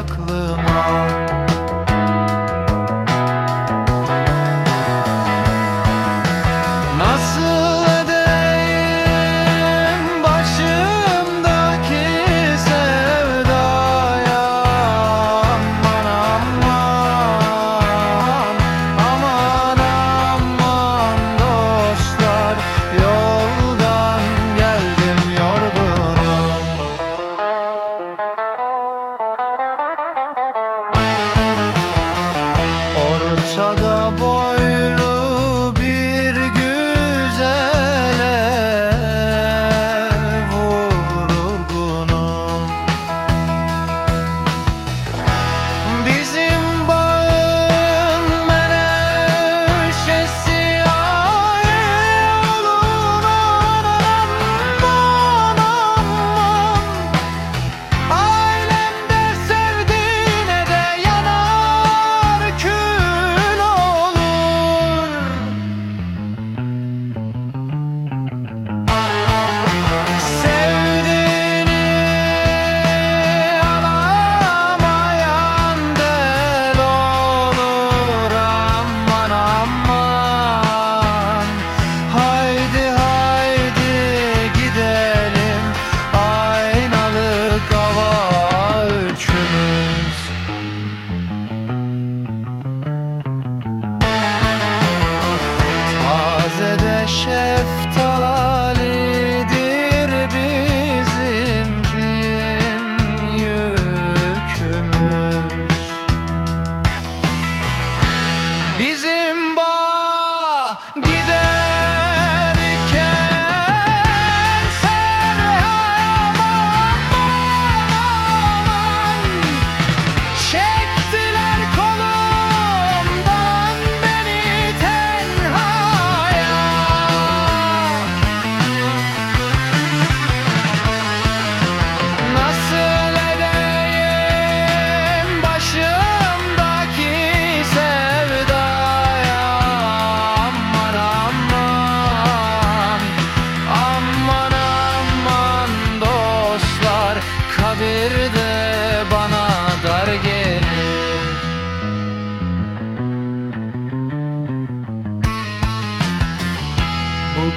aklıma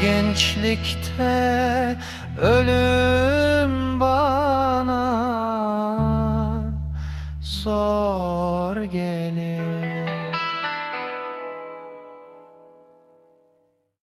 gençlikte ölüm bana zor gelir